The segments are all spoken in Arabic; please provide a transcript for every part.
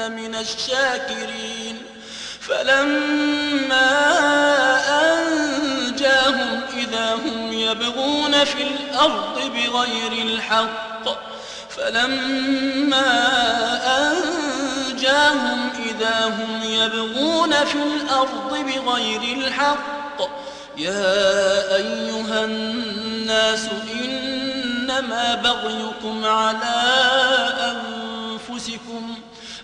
من الشاكرين. فلما أنجاهم إذا هم يبغون في الأرض بغير الحق فلما أنجاهم إذا هم يبغون في الأرض بغير الحق يا أيها الناس إنما بغيكم على أنفسكم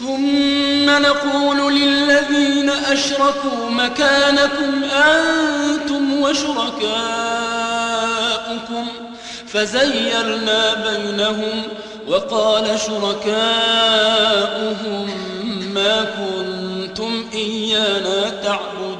ثم نقول للذين أشركوا مكانكم أنتم وشركاؤكم فزيرنا بينهم وقال شركاؤهم ما كنتم إيانا تعبدون.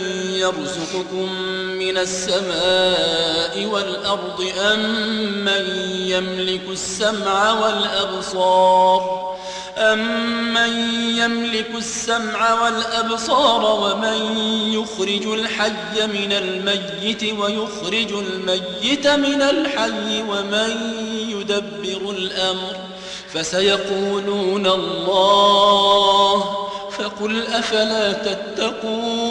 يرزقكم من السماء والأرض أم من يملك السمع والأبصار أمن يملك السمع والأبصار ومن يخرج الحي من الميت ويخرج الميت من الحي ومن يدبر الأمر فسيقولون الله فقل أفلا تتقون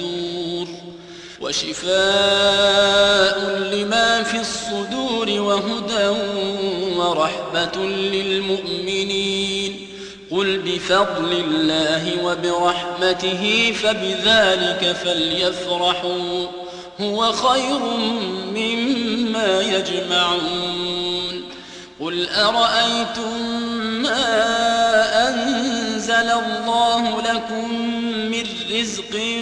وشفاء لما في الصدور وهدى ورحمة للمؤمنين. قل بفضل الله وبرحمته فبذلك فليفرحوا. هو خير مما يجمعون. قل أرأيتم ما أنزل الله لكم من رزق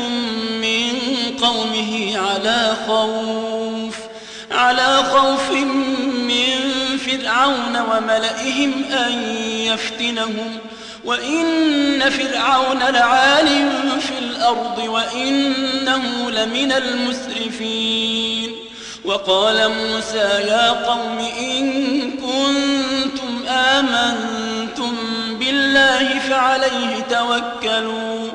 قومه على خوف على خوف من فرعون وملئهم أن يفتنهم. وإن فرعون لعال في الأرض وإنه لمن المسرفين. وقال موسى يا قوم إن كنتم آمنتم بالله فعليه توكلوا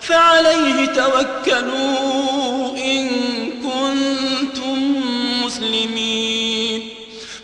فعليه توكلوا.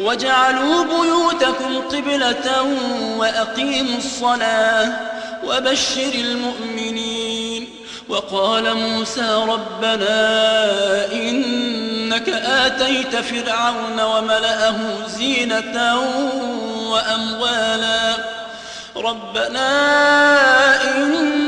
واجعلوا بيوتكم قبلة وأقيموا الصلاة وبشر المؤمنين. وقال موسى ربنا إنك آتيت فرعون وملأه زينة وأموالا. ربنا إنك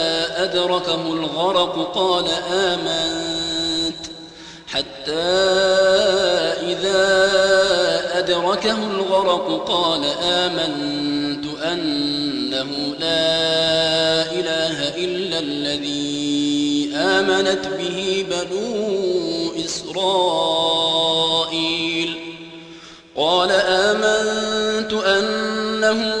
أدركه الغرق قال آمنت. حتى إذا أدركه الغرق قال آمنت أنه لا إله إلا الذي آمنت به بنو إسرائيل. قال آمنت أنه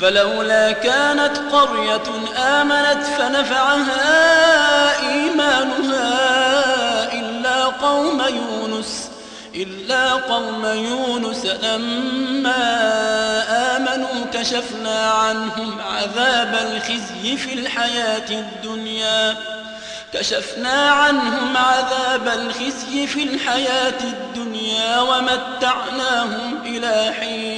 فلولا كانت قرية آمنت فنفعها إيمانها إلا قوم يونس إلا قوم يونس لما آمنوا كشفنا عنهم عذاب الخزي في الحياة الدنيا كشفنا عنهم عذاب الخزي في الحياة الدنيا ومتعناهم إلى حين